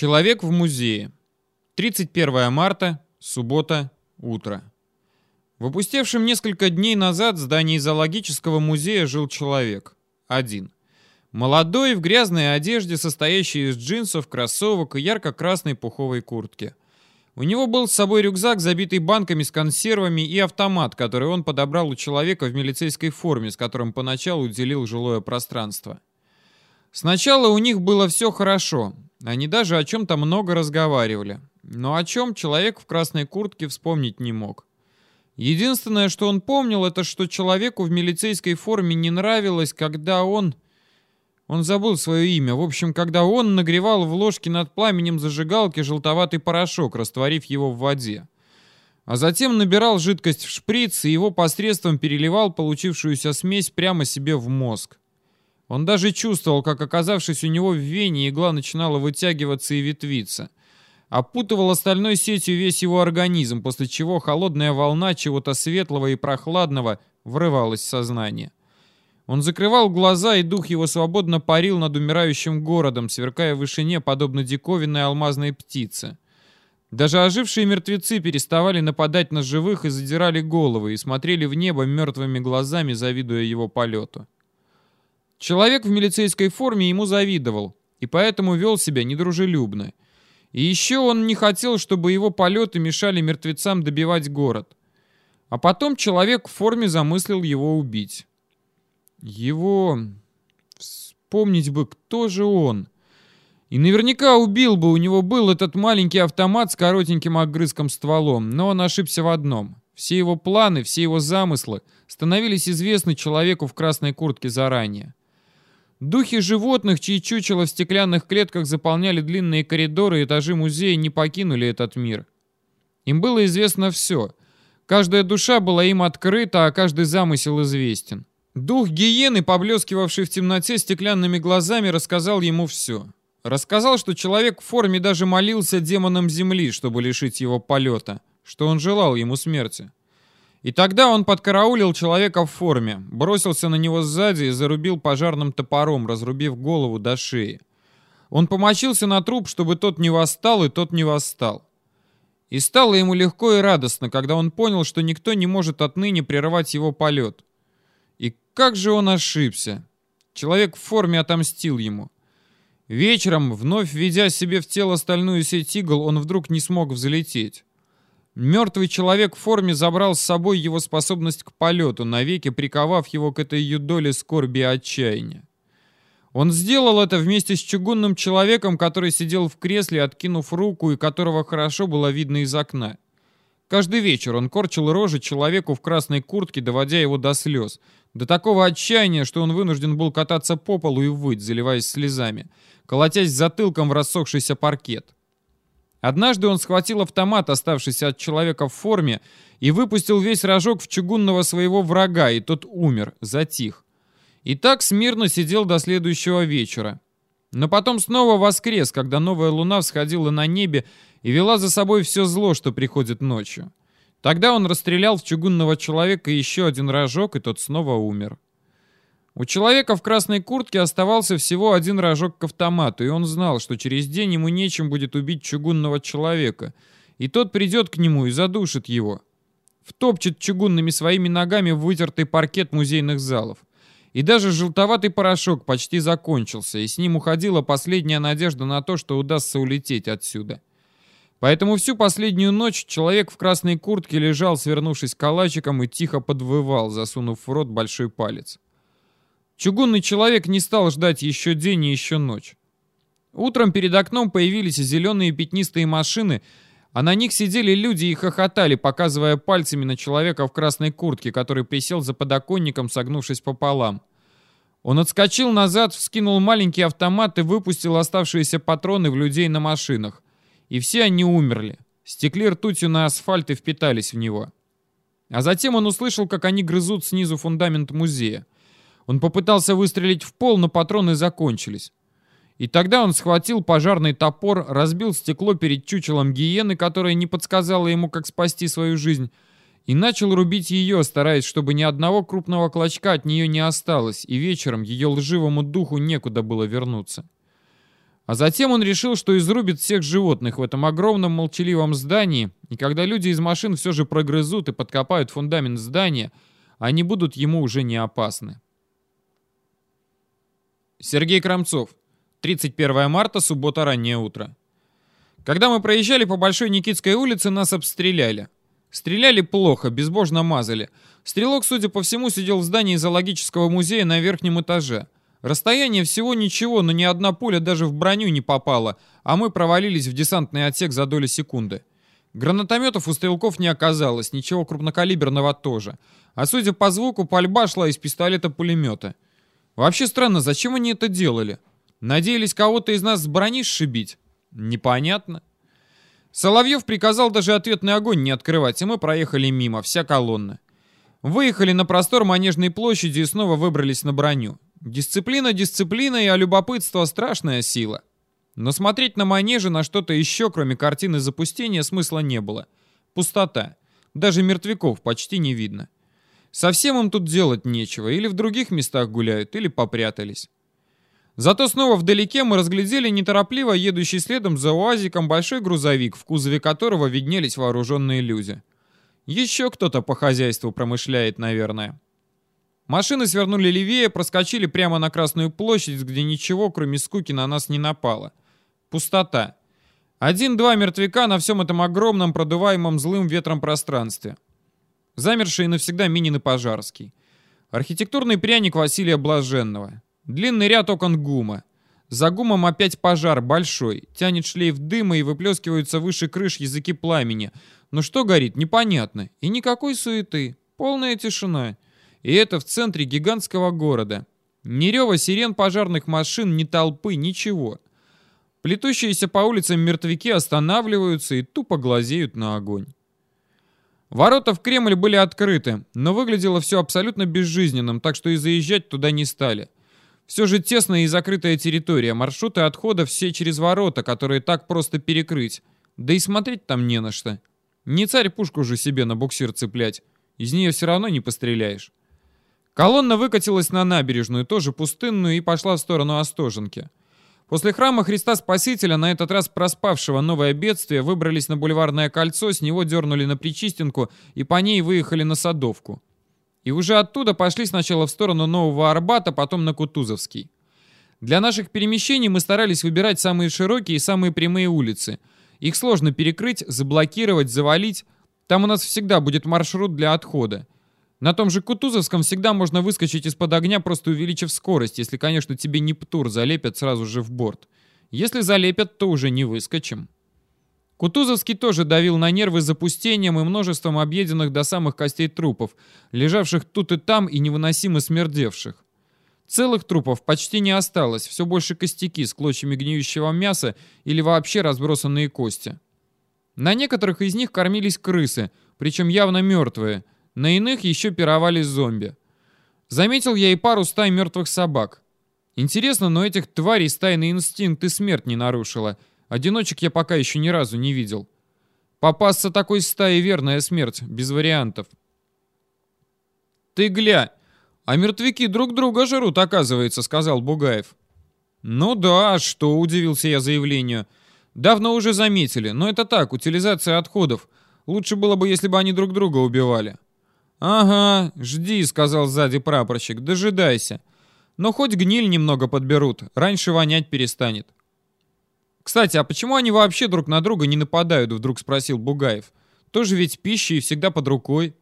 Человек в музее. 31 марта, суббота, утро. В опустевшем несколько дней назад здании зоологического музея жил человек. Один. Молодой, в грязной одежде, состоящей из джинсов, кроссовок и ярко-красной пуховой куртки. У него был с собой рюкзак, забитый банками с консервами, и автомат, который он подобрал у человека в милицейской форме, с которым поначалу уделил жилое пространство. Сначала у них было все хорошо. Они даже о чем-то много разговаривали. Но о чем человек в красной куртке вспомнить не мог. Единственное, что он помнил, это что человеку в милицейской форме не нравилось, когда он... Он забыл свое имя. В общем, когда он нагревал в ложке над пламенем зажигалки желтоватый порошок, растворив его в воде. А затем набирал жидкость в шприц и его посредством переливал получившуюся смесь прямо себе в мозг. Он даже чувствовал, как, оказавшись у него в вене, игла начинала вытягиваться и ветвиться. Опутывал остальной сетью весь его организм, после чего холодная волна чего-то светлого и прохладного врывалась в сознание. Он закрывал глаза, и дух его свободно парил над умирающим городом, сверкая в вышине, подобно диковинной алмазной птице. Даже ожившие мертвецы переставали нападать на живых и задирали головы, и смотрели в небо мертвыми глазами, завидуя его полету. Человек в милицейской форме ему завидовал, и поэтому вел себя недружелюбно. И еще он не хотел, чтобы его полеты мешали мертвецам добивать город. А потом человек в форме замыслил его убить. Его... Вспомнить бы, кто же он. И наверняка убил бы, у него был этот маленький автомат с коротеньким огрызком стволом, но он ошибся в одном. Все его планы, все его замыслы становились известны человеку в красной куртке заранее. Духи животных, чьи чучела в стеклянных клетках заполняли длинные коридоры и этажи музея, не покинули этот мир. Им было известно все. Каждая душа была им открыта, а каждый замысел известен. Дух гиены, поблескивавший в темноте стеклянными глазами, рассказал ему все. Рассказал, что человек в форме даже молился демонам земли, чтобы лишить его полета, что он желал ему смерти. И тогда он подкараулил человека в форме, бросился на него сзади и зарубил пожарным топором, разрубив голову до шеи. Он помочился на труп, чтобы тот не восстал, и тот не восстал. И стало ему легко и радостно, когда он понял, что никто не может отныне прерывать его полет. И как же он ошибся! Человек в форме отомстил ему. Вечером, вновь введя себе в тело стальную сеть игл, он вдруг не смог взлететь. Мертвый человек в форме забрал с собой его способность к полету, навеки приковав его к этой юдоле скорби и отчаяния. Он сделал это вместе с чугунным человеком, который сидел в кресле, откинув руку, и которого хорошо было видно из окна. Каждый вечер он корчил рожи человеку в красной куртке, доводя его до слез. До такого отчаяния, что он вынужден был кататься по полу и выть, заливаясь слезами, колотясь затылком в рассохшийся паркет. Однажды он схватил автомат, оставшийся от человека в форме, и выпустил весь рожок в чугунного своего врага, и тот умер, затих. И так смирно сидел до следующего вечера. Но потом снова воскрес, когда новая луна всходила на небе и вела за собой все зло, что приходит ночью. Тогда он расстрелял в чугунного человека еще один рожок, и тот снова умер. У человека в красной куртке оставался всего один рожок к автомату, и он знал, что через день ему нечем будет убить чугунного человека, и тот придет к нему и задушит его. Втопчет чугунными своими ногами вытертый паркет музейных залов. И даже желтоватый порошок почти закончился, и с ним уходила последняя надежда на то, что удастся улететь отсюда. Поэтому всю последнюю ночь человек в красной куртке лежал, свернувшись калачиком, и тихо подвывал, засунув в рот большой палец. Чугунный человек не стал ждать еще день и еще ночь. Утром перед окном появились зеленые пятнистые машины, а на них сидели люди и хохотали, показывая пальцами на человека в красной куртке, который присел за подоконником, согнувшись пополам. Он отскочил назад, вскинул маленький автомат и выпустил оставшиеся патроны в людей на машинах. И все они умерли. Стекли ртутью на асфальт и впитались в него. А затем он услышал, как они грызут снизу фундамент музея. Он попытался выстрелить в пол, но патроны закончились. И тогда он схватил пожарный топор, разбил стекло перед чучелом гиены, которая не подсказала ему, как спасти свою жизнь, и начал рубить ее, стараясь, чтобы ни одного крупного клочка от нее не осталось, и вечером ее лживому духу некуда было вернуться. А затем он решил, что изрубит всех животных в этом огромном молчаливом здании, и когда люди из машин все же прогрызут и подкопают фундамент здания, они будут ему уже не опасны. Сергей Крамцов. 31 марта, суббота, раннее утро. Когда мы проезжали по Большой Никитской улице, нас обстреляли. Стреляли плохо, безбожно мазали. Стрелок, судя по всему, сидел в здании зоологического музея на верхнем этаже. Расстояние всего ничего, но ни одна пуля даже в броню не попала, а мы провалились в десантный отсек за доли секунды. Гранатометов у стрелков не оказалось, ничего крупнокалиберного тоже. А судя по звуку, пальба шла из пистолета-пулемета. Вообще странно, зачем они это делали? Надеялись кого-то из нас с брони сшибить? Непонятно. Соловьев приказал даже ответный огонь не открывать, и мы проехали мимо, вся колонна. Выехали на простор Манежной площади и снова выбрались на броню. Дисциплина дисциплиной, а любопытство — страшная сила. Но смотреть на манеже на что-то еще, кроме картины запустения, смысла не было. Пустота. Даже мертвяков почти не видно. Совсем им тут делать нечего. Или в других местах гуляют, или попрятались. Зато снова вдалеке мы разглядели неторопливо едущий следом за УАЗиком большой грузовик, в кузове которого виднелись вооруженные люди. Еще кто-то по хозяйству промышляет, наверное. Машины свернули левее, проскочили прямо на Красную площадь, где ничего, кроме скуки, на нас не напало. Пустота. Один-два мертвяка на всем этом огромном, продуваемом злым ветром пространстве. Замерший навсегда Минин и Пожарский. Архитектурный пряник Василия Блаженного. Длинный ряд окон ГУМа. За ГУМом опять пожар, большой. Тянет шлейф дыма и выплескиваются выше крыш языки пламени. Но что горит, непонятно. И никакой суеты. Полная тишина. И это в центре гигантского города. Ни рева сирен пожарных машин, ни толпы, ничего. Плетущиеся по улицам мертвяки останавливаются и тупо глазеют на огонь. Ворота в Кремль были открыты, но выглядело все абсолютно безжизненным, так что и заезжать туда не стали. Все же тесная и закрытая территория, маршруты отхода все через ворота, которые так просто перекрыть. Да и смотреть там не на что. Не царь пушку же себе на буксир цеплять. Из нее все равно не постреляешь. Колонна выкатилась на набережную, тоже пустынную, и пошла в сторону Остоженки. После храма Христа Спасителя, на этот раз проспавшего новое бедствие, выбрались на бульварное кольцо, с него дернули на Причистенку и по ней выехали на Садовку. И уже оттуда пошли сначала в сторону Нового Арбата, потом на Кутузовский. Для наших перемещений мы старались выбирать самые широкие и самые прямые улицы. Их сложно перекрыть, заблокировать, завалить. Там у нас всегда будет маршрут для отхода. На том же Кутузовском всегда можно выскочить из-под огня, просто увеличив скорость, если, конечно, тебе не птур залепят сразу же в борт. Если залепят, то уже не выскочим. Кутузовский тоже давил на нервы запустением и множеством объеденных до самых костей трупов, лежавших тут и там и невыносимо смердевших. Целых трупов почти не осталось, все больше костяки с клочьями гниющего мяса или вообще разбросанные кости. На некоторых из них кормились крысы, причем явно мертвые – на иных еще пировали зомби. Заметил я и пару стай мертвых собак. Интересно, но этих тварей стайный инстинкт и смерть не нарушила. Одиночек я пока еще ни разу не видел. Попасться такой стаи верная смерть, без вариантов. «Ты гля, а мертвяки друг друга жрут, оказывается», — сказал Бугаев. «Ну да, что?» — удивился я заявлению. «Давно уже заметили, но это так, утилизация отходов. Лучше было бы, если бы они друг друга убивали». «Ага, жди», — сказал сзади прапорщик, — «дожидайся. Но хоть гниль немного подберут, раньше вонять перестанет». «Кстати, а почему они вообще друг на друга не нападают?» — вдруг спросил Бугаев. «Тоже ведь пища и всегда под рукой».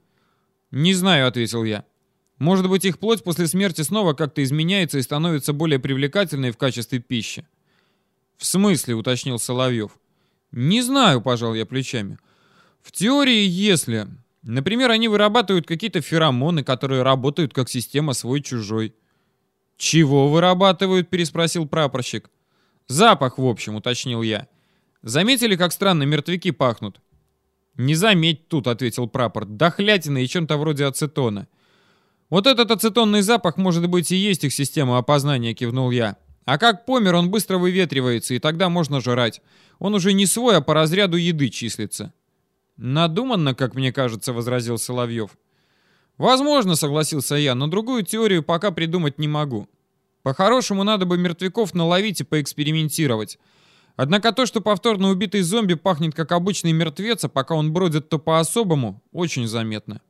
«Не знаю», — ответил я. «Может быть, их плоть после смерти снова как-то изменяется и становится более привлекательной в качестве пищи?» «В смысле?» — уточнил Соловьев. «Не знаю», — пожал я плечами. «В теории, если...» Например, они вырабатывают какие-то феромоны, которые работают как система свой-чужой. «Чего вырабатывают?» — переспросил прапорщик. «Запах, в общем», — уточнил я. «Заметили, как странно мертвяки пахнут?» «Не заметь тут», — ответил прапор. «Дохлятина и чем-то вроде ацетона». «Вот этот ацетонный запах, может быть, и есть их система опознания», — кивнул я. «А как помер, он быстро выветривается, и тогда можно жрать. Он уже не свой, а по разряду еды числится». «Надуманно, как мне кажется», — возразил Соловьев. «Возможно», — согласился я, — «но другую теорию пока придумать не могу». По-хорошему, надо бы мертвяков наловить и поэкспериментировать. Однако то, что повторно убитый зомби пахнет как обычный мертвец, а пока он бродит то по-особому, очень заметно.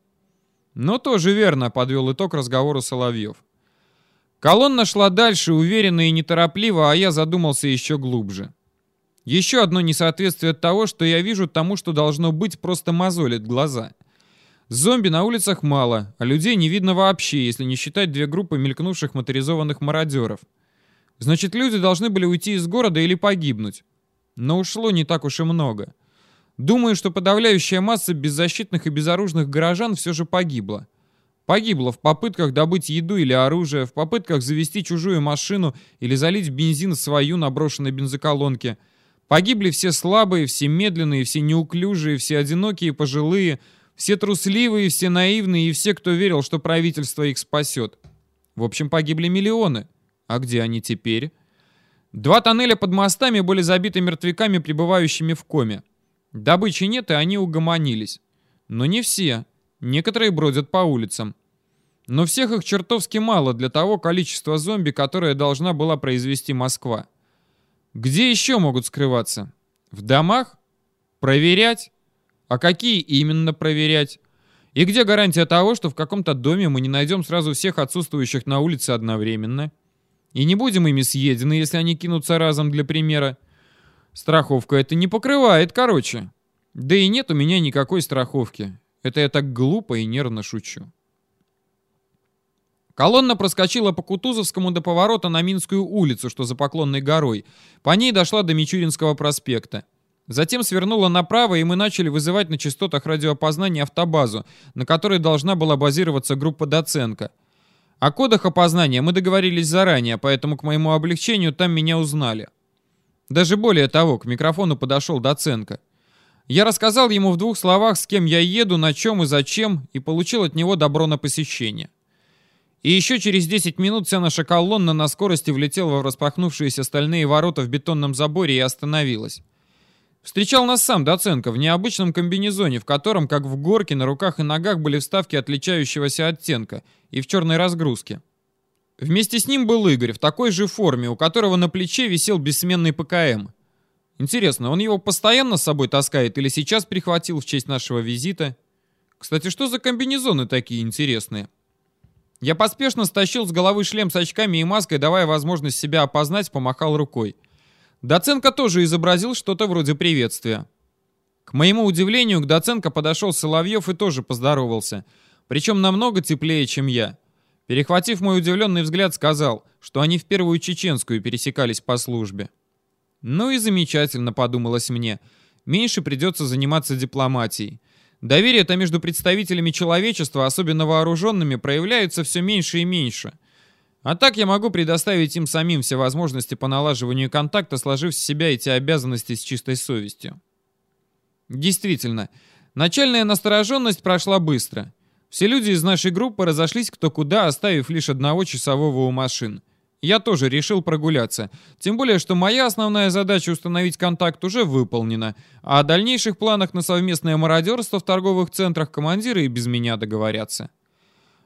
Но тоже верно, подвел итог разговору Соловьев. Колонна шла дальше, уверенно и неторопливо, а я задумался еще глубже. Еще одно несоответствие того, что я вижу тому, что должно быть, просто мозолит глаза. Зомби на улицах мало, а людей не видно вообще, если не считать две группы мелькнувших моторизованных мародеров. Значит, люди должны были уйти из города или погибнуть. Но ушло не так уж и много. Думаю, что подавляющая масса беззащитных и безоружных горожан все же погибла. Погибла в попытках добыть еду или оружие, в попытках завести чужую машину или залить бензин в свою на брошенной бензоколонке. Погибли все слабые, все медленные, все неуклюжие, все одинокие, пожилые, все трусливые, все наивные и все, кто верил, что правительство их спасет. В общем, погибли миллионы. А где они теперь? Два тоннеля под мостами были забиты мертвяками, пребывающими в коме. Добычи нет, и они угомонились. Но не все. Некоторые бродят по улицам. Но всех их чертовски мало для того количества зомби, которое должна была произвести Москва. Где еще могут скрываться? В домах? Проверять? А какие именно проверять? И где гарантия того, что в каком-то доме мы не найдем сразу всех отсутствующих на улице одновременно? И не будем ими съедены, если они кинутся разом для примера. Страховка это не покрывает, короче. Да и нет у меня никакой страховки. Это я так глупо и нервно шучу. Колонна проскочила по Кутузовскому до поворота на Минскую улицу, что за Поклонной горой. По ней дошла до Мичуринского проспекта. Затем свернула направо, и мы начали вызывать на частотах радиоопознания автобазу, на которой должна была базироваться группа Доценко. О кодах опознания мы договорились заранее, поэтому к моему облегчению там меня узнали. Даже более того, к микрофону подошел Доценко. Я рассказал ему в двух словах, с кем я еду, на чем и зачем, и получил от него добро на посещение. И еще через 10 минут вся наша колонна на скорости влетела в распахнувшиеся стальные ворота в бетонном заборе и остановилась. Встречал нас сам Доценко в необычном комбинезоне, в котором, как в горке, на руках и ногах были вставки отличающегося оттенка и в черной разгрузке. Вместе с ним был Игорь в такой же форме, у которого на плече висел бессменный ПКМ. Интересно, он его постоянно с собой таскает или сейчас прихватил в честь нашего визита? Кстати, что за комбинезоны такие интересные? Я поспешно стащил с головы шлем с очками и маской, давая возможность себя опознать, помахал рукой. Доценко тоже изобразил что-то вроде приветствия. К моему удивлению, к Доценко подошел Соловьев и тоже поздоровался. Причем намного теплее, чем я. Перехватив мой удивленный взгляд, сказал, что они в первую чеченскую пересекались по службе. Ну и замечательно, подумалось мне. Меньше придется заниматься дипломатией. Доверие-то между представителями человечества, особенно вооруженными, проявляется все меньше и меньше. А так я могу предоставить им самим все возможности по налаживанию контакта, сложив с себя эти обязанности с чистой совестью. Действительно, начальная настороженность прошла быстро. Все люди из нашей группы разошлись кто куда, оставив лишь одного часового у машин. Я тоже решил прогуляться. Тем более, что моя основная задача установить контакт уже выполнена, а о дальнейших планах на совместное мародерство в торговых центрах командиры и без меня договорятся.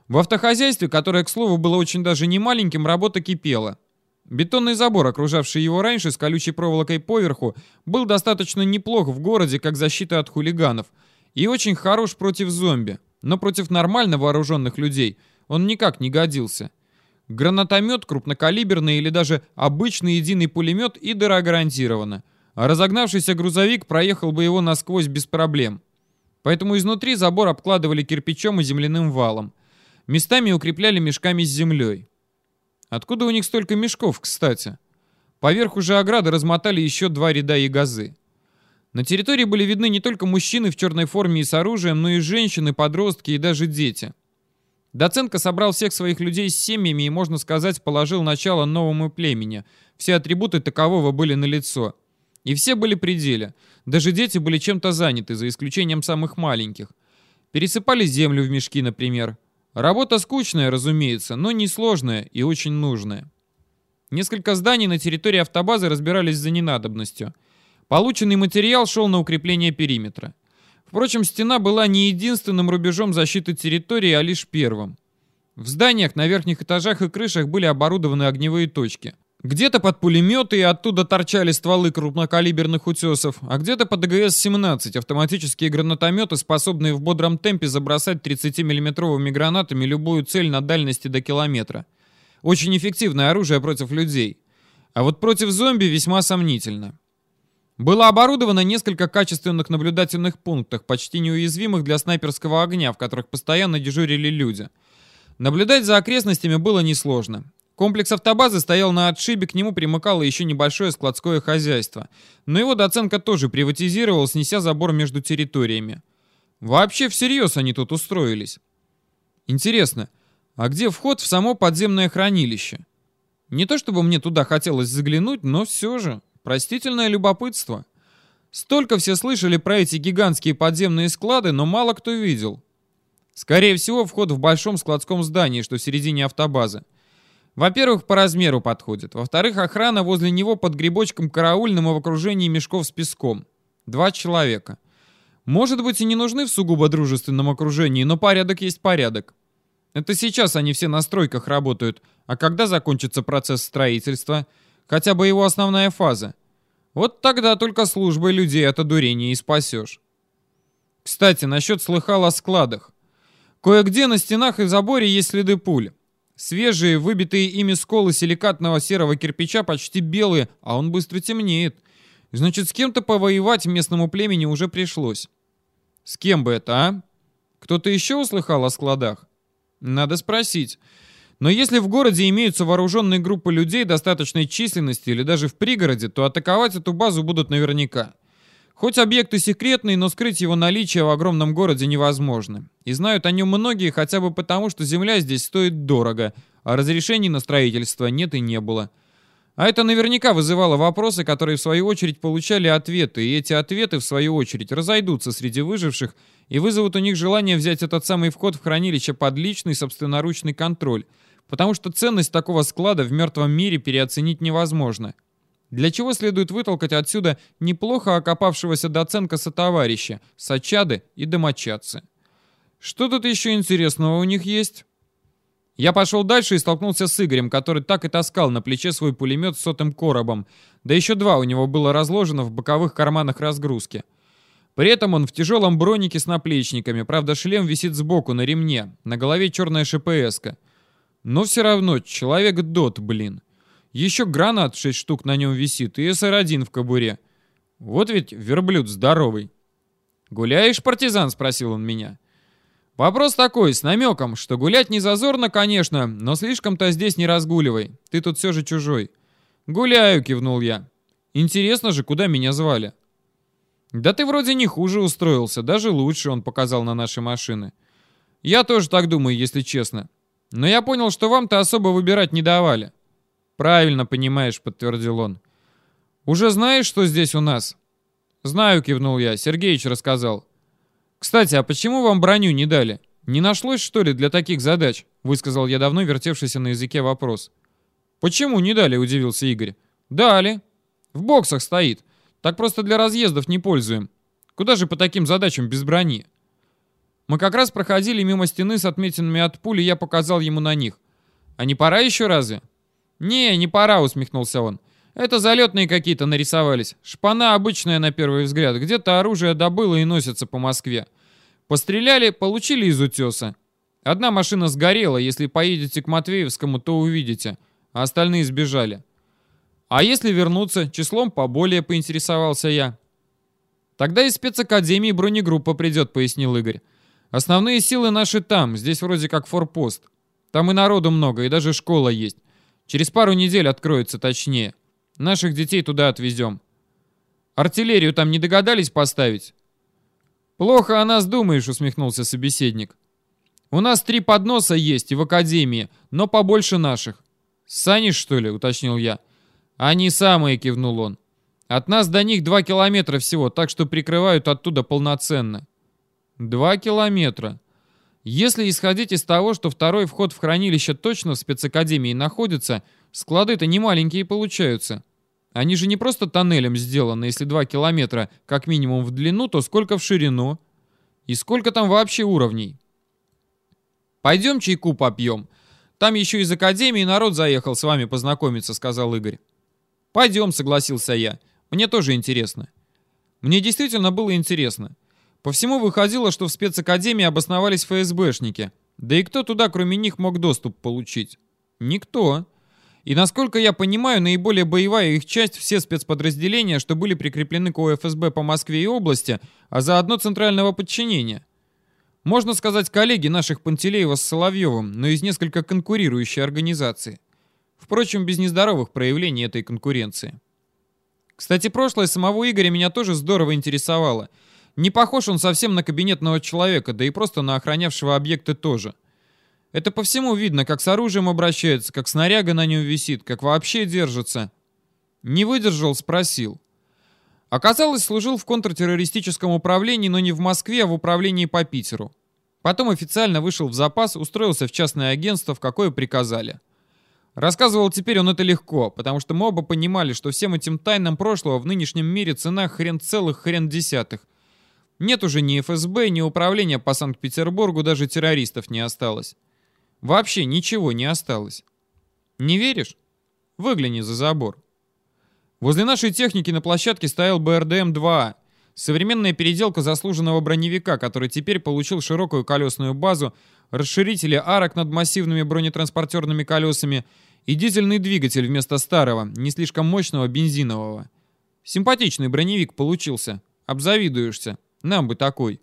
В автохозяйстве, которое, к слову, было очень даже не маленьким, работа кипела. Бетонный забор, окружавший его раньше с колючей проволокой поверху, был достаточно неплох в городе как защита от хулиганов и очень хорош против зомби, но против нормально вооруженных людей он никак не годился. Гранатомет, крупнокалиберный или даже обычный единый пулемет и дыра гарантирована. А разогнавшийся грузовик проехал бы его насквозь без проблем. Поэтому изнутри забор обкладывали кирпичом и земляным валом. Местами укрепляли мешками с землей. Откуда у них столько мешков, кстати? Поверх уже ограды размотали еще два ряда ягозы. На территории были видны не только мужчины в черной форме и с оружием, но и женщины, подростки и даже дети. Доценко собрал всех своих людей с семьями и, можно сказать, положил начало новому племени. Все атрибуты такового были налицо. И все были при деле. Даже дети были чем-то заняты, за исключением самых маленьких. Пересыпали землю в мешки, например. Работа скучная, разумеется, но несложная и очень нужная. Несколько зданий на территории автобазы разбирались за ненадобностью. Полученный материал шел на укрепление периметра. Впрочем, стена была не единственным рубежом защиты территории, а лишь первым. В зданиях на верхних этажах и крышах были оборудованы огневые точки. Где-то под пулеметы и оттуда торчали стволы крупнокалиберных утесов, а где-то под АГС-17 автоматические гранатометы, способные в бодром темпе забросать 30-миллиметровыми гранатами любую цель на дальности до километра. Очень эффективное оружие против людей. А вот против зомби весьма сомнительно. Было оборудовано несколько качественных наблюдательных пунктов, почти неуязвимых для снайперского огня, в которых постоянно дежурили люди. Наблюдать за окрестностями было несложно. Комплекс автобазы стоял на отшибе, к нему примыкало еще небольшое складское хозяйство. Но его доценка тоже приватизировал, снеся забор между территориями. Вообще всерьез они тут устроились. Интересно, а где вход в само подземное хранилище? Не то чтобы мне туда хотелось заглянуть, но все же, простительное любопытство. Столько все слышали про эти гигантские подземные склады, но мало кто видел. Скорее всего, вход в большом складском здании, что в середине автобазы. Во-первых, по размеру подходит. Во-вторых, охрана возле него под грибочком караульным и в окружении мешков с песком. Два человека. Может быть и не нужны в сугубо дружественном окружении, но порядок есть порядок. Это сейчас они все на стройках работают. А когда закончится процесс строительства? Хотя бы его основная фаза. Вот тогда только службой людей от одурения и спасешь. Кстати, насчет слыхал о складах. Кое-где на стенах и заборе есть следы пуль. Свежие, выбитые ими сколы силикатного серого кирпича почти белые, а он быстро темнеет. Значит, с кем-то повоевать местному племени уже пришлось. С кем бы это, а? Кто-то еще услыхал о складах? Надо спросить. Но если в городе имеются вооруженные группы людей достаточной численности или даже в пригороде, то атаковать эту базу будут наверняка. Хоть объект и секретный, но скрыть его наличие в огромном городе невозможно. И знают о нем многие хотя бы потому, что земля здесь стоит дорого, а разрешений на строительство нет и не было. А это наверняка вызывало вопросы, которые в свою очередь получали ответы, и эти ответы в свою очередь разойдутся среди выживших и вызовут у них желание взять этот самый вход в хранилище под личный собственноручный контроль, потому что ценность такого склада в мертвом мире переоценить невозможно для чего следует вытолкать отсюда неплохо окопавшегося доценка сотоварища, сачады и домочадцы. Что тут еще интересного у них есть? Я пошел дальше и столкнулся с Игорем, который так и таскал на плече свой пулемет с сотым коробом, да еще два у него было разложено в боковых карманах разгрузки. При этом он в тяжелом бронике с наплечниками, правда шлем висит сбоку на ремне, на голове черная ШПСка. Но все равно, человек дот, блин. Еще гранат 6 штук на нем висит и СР-1 в кобуре. Вот ведь верблюд здоровый. «Гуляешь, партизан?» — спросил он меня. Вопрос такой, с намеком, что гулять не зазорно, конечно, но слишком-то здесь не разгуливай. Ты тут все же чужой. «Гуляю», — кивнул я. «Интересно же, куда меня звали?» «Да ты вроде не хуже устроился, даже лучше», — он показал на наши машины. «Я тоже так думаю, если честно. Но я понял, что вам-то особо выбирать не давали». «Правильно понимаешь», — подтвердил он. «Уже знаешь, что здесь у нас?» «Знаю», — кивнул я. Сергеич рассказал. «Кстати, а почему вам броню не дали? Не нашлось, что ли, для таких задач?» — высказал я давно вертевшийся на языке вопрос. «Почему не дали?» — удивился Игорь. «Дали. В боксах стоит. Так просто для разъездов не пользуем. Куда же по таким задачам без брони?» Мы как раз проходили мимо стены с отметинами от пули, я показал ему на них. «А не пора еще разве?» «Не, не пора», — усмехнулся он. «Это залетные какие-то нарисовались. Шпана обычная на первый взгляд. Где-то оружие добыло и носится по Москве. Постреляли, получили из утеса. Одна машина сгорела. Если поедете к Матвеевскому, то увидите. А остальные сбежали. А если вернуться, числом поболее поинтересовался я. Тогда из спецакадемии бронегруппа придет, пояснил Игорь. Основные силы наши там, здесь вроде как форпост. Там и народу много, и даже школа есть. Через пару недель откроется точнее. Наших детей туда отвезем. Артиллерию там не догадались поставить? Плохо о нас думаешь, усмехнулся собеседник. У нас три подноса есть и в академии, но побольше наших. Сани, что ли, уточнил я. Они самые, кивнул он. От нас до них два километра всего, так что прикрывают оттуда полноценно. Два километра. Если исходить из того, что второй вход в хранилище точно в спецакадемии находится, склады-то не маленькие получаются. Они же не просто тоннелем сделаны, если 2 километра как минимум в длину, то сколько в ширину? И сколько там вообще уровней? «Пойдем чайку попьем. Там еще из академии народ заехал с вами познакомиться», — сказал Игорь. «Пойдем», — согласился я. «Мне тоже интересно». Мне действительно было интересно. По всему выходило, что в спецакадемии обосновались ФСБшники. Да и кто туда, кроме них, мог доступ получить? Никто. И насколько я понимаю, наиболее боевая их часть все спецподразделения, что были прикреплены к ОФСБ по Москве и области, а заодно центрального подчинения. Можно сказать, коллеги наших Пантелеева с Соловьевым, но из несколько конкурирующей организации. Впрочем, без нездоровых проявлений этой конкуренции. Кстати, прошлое самого Игоря меня тоже здорово интересовало. Не похож он совсем на кабинетного человека, да и просто на охранявшего объекты тоже. Это по всему видно, как с оружием обращается, как снаряга на нем висит, как вообще держится. Не выдержал, спросил. Оказалось, служил в контртеррористическом управлении, но не в Москве, а в управлении по Питеру. Потом официально вышел в запас, устроился в частное агентство, в какое приказали. Рассказывал теперь он это легко, потому что мы оба понимали, что всем этим тайнам прошлого в нынешнем мире цена хрен целых, хрен десятых. Нет уже ни ФСБ, ни управления по Санкт-Петербургу, даже террористов не осталось. Вообще ничего не осталось. Не веришь? Выгляни за забор. Возле нашей техники на площадке стоял БРДМ-2А, современная переделка заслуженного броневика, который теперь получил широкую колесную базу, расширители арок над массивными бронетранспортерными колесами и дизельный двигатель вместо старого, не слишком мощного бензинового. Симпатичный броневик получился. Обзавидуешься. Нам бы такой.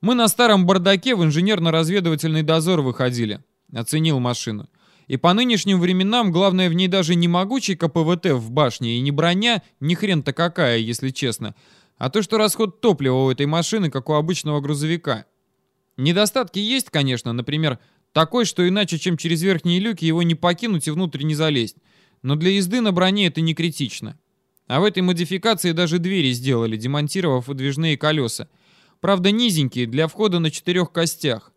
Мы на старом бардаке в инженерно-разведывательный дозор выходили. Оценил машину. И по нынешним временам главное в ней даже не могучий КПВТ в башне и не броня, ни хрен-то какая, если честно, а то, что расход топлива у этой машины, как у обычного грузовика. Недостатки есть, конечно, например, такой, что иначе, чем через верхние люки, его не покинуть и внутрь не залезть. Но для езды на броне это не критично. А в этой модификации даже двери сделали, демонтировав выдвижные колеса. Правда, низенькие, для входа на четырех костях.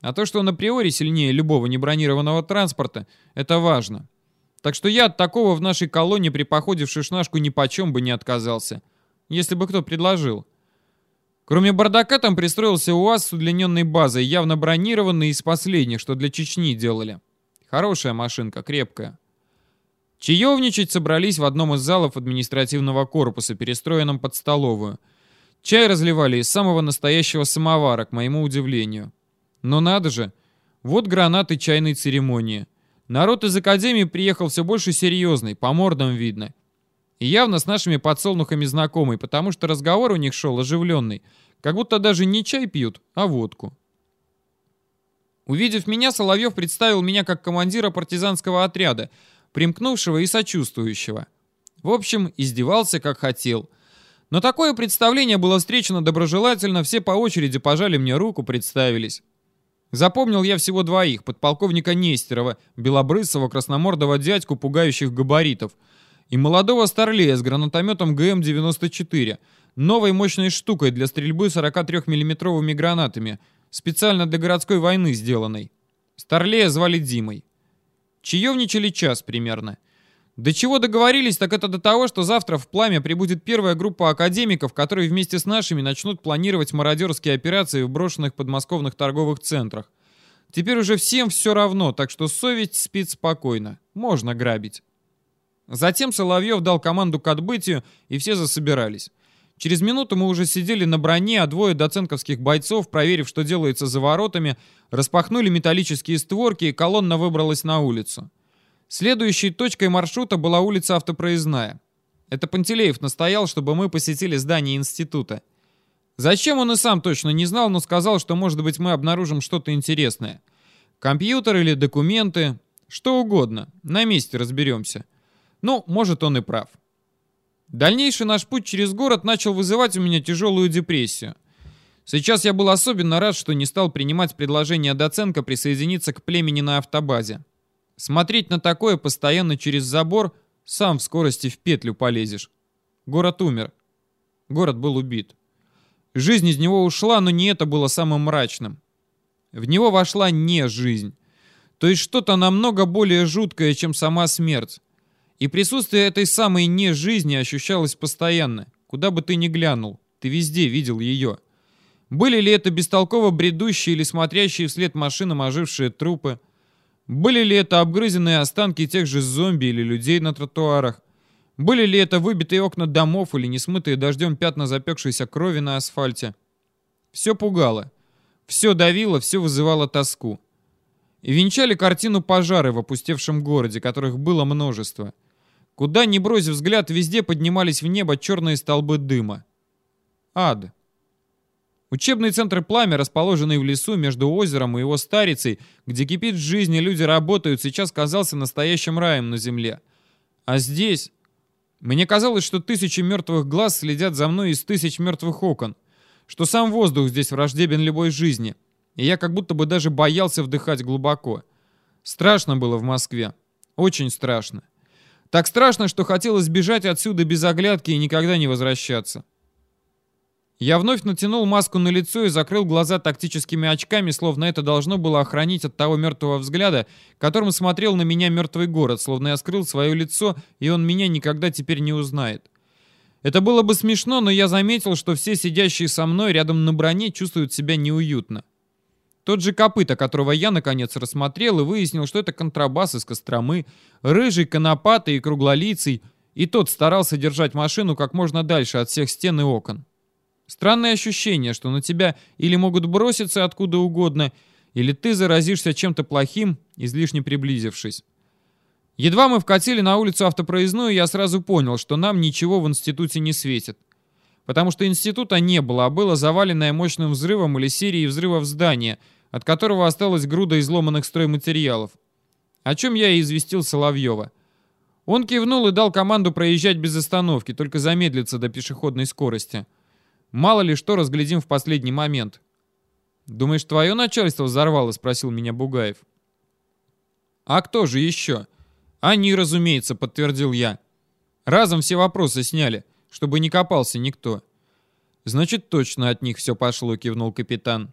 А то, что он априори сильнее любого небронированного транспорта, это важно. Так что я от такого в нашей колонии при походе в Шишнашку ни почем бы не отказался. Если бы кто предложил. Кроме бардака там пристроился УАЗ с удлиненной базой, явно бронированный из последних, что для Чечни делали. Хорошая машинка, крепкая. Чаевничать собрались в одном из залов административного корпуса, перестроенном под столовую. Чай разливали из самого настоящего самовара, к моему удивлению. Но надо же, вот гранаты чайной церемонии. Народ из академии приехал все больше серьезный, по мордам видно. И явно с нашими подсолнухами знакомый, потому что разговор у них шел оживленный, как будто даже не чай пьют, а водку. Увидев меня, Соловьев представил меня как командира партизанского отряда, примкнувшего и сочувствующего. В общем, издевался как хотел. Но такое представление было встречено доброжелательно, все по очереди пожали мне руку, представились. Запомнил я всего двоих, подполковника Нестерова, белобрысого красномордого дядьку пугающих габаритов, и молодого старлея с гранатометом ГМ-94, новой мощной штукой для стрельбы 43 миллиметровыми гранатами, специально для городской войны сделанной. Старлея звали Димой. Чаевничали час примерно. До чего договорились, так это до того, что завтра в пламя прибудет первая группа академиков, которые вместе с нашими начнут планировать мародерские операции в брошенных подмосковных торговых центрах. Теперь уже всем все равно, так что совесть спит спокойно. Можно грабить. Затем Соловьев дал команду к отбытию, и все засобирались. Через минуту мы уже сидели на броне, а двое доценковских бойцов, проверив, что делается за воротами, распахнули металлические створки, и колонна выбралась на улицу. Следующей точкой маршрута была улица Автопроездная. Это Пантелеев настоял, чтобы мы посетили здание института. Зачем он и сам точно не знал, но сказал, что, может быть, мы обнаружим что-то интересное. Компьютер или документы, что угодно, на месте разберемся. Ну, может, он и прав. Дальнейший наш путь через город начал вызывать у меня тяжелую депрессию. Сейчас я был особенно рад, что не стал принимать предложение доценка присоединиться к племени на автобазе. Смотреть на такое постоянно через забор, сам в скорости в петлю полезешь. Город умер. Город был убит. Жизнь из него ушла, но не это было самым мрачным. В него вошла не жизнь. То есть что-то намного более жуткое, чем сама смерть. И присутствие этой самой не жизни ощущалось постоянно. Куда бы ты ни глянул, ты везде видел ее. Были ли это бестолково бредущие или смотрящие вслед машинам ожившие трупы? Были ли это обгрызенные останки тех же зомби или людей на тротуарах? Были ли это выбитые окна домов или несмытые дождем пятна запекшейся крови на асфальте? Все пугало. Все давило, все вызывало тоску. И венчали картину пожары в опустевшем городе, которых было множество. Куда ни брось взгляд, везде поднимались в небо черные столбы дыма. Ад. Учебный центр «Пламя», расположенный в лесу между озером и его старицей, где кипит жизнь и люди работают, сейчас казался настоящим раем на земле. А здесь... Мне казалось, что тысячи мертвых глаз следят за мной из тысяч мертвых окон, что сам воздух здесь враждебен любой жизни, и я как будто бы даже боялся вдыхать глубоко. Страшно было в Москве. Очень страшно. Так страшно, что хотелось бежать отсюда без оглядки и никогда не возвращаться. Я вновь натянул маску на лицо и закрыл глаза тактическими очками, словно это должно было охранить от того мертвого взгляда, которым смотрел на меня мертвый город, словно я скрыл свое лицо, и он меня никогда теперь не узнает. Это было бы смешно, но я заметил, что все сидящие со мной рядом на броне чувствуют себя неуютно. Тот же копыта, которого я наконец рассмотрел и выяснил, что это контрабас из Костромы, рыжий, конопатый и круглолицый, и тот старался держать машину как можно дальше от всех стен и окон. Странное ощущение, что на тебя или могут броситься откуда угодно, или ты заразишься чем-то плохим, излишне приблизившись. Едва мы вкатили на улицу автопроездную, я сразу понял, что нам ничего в институте не светит. Потому что института не было, а было заваленное мощным взрывом или серией взрывов здания, от которого осталась груда изломанных стройматериалов. О чем я и известил Соловьева. Он кивнул и дал команду проезжать без остановки, только замедлиться до пешеходной скорости. Мало ли что разглядим в последний момент. «Думаешь, твое начальство взорвало?» — спросил меня Бугаев. «А кто же еще?» «Они, разумеется», — подтвердил я. «Разом все вопросы сняли, чтобы не копался никто». «Значит, точно от них все пошло», — кивнул капитан.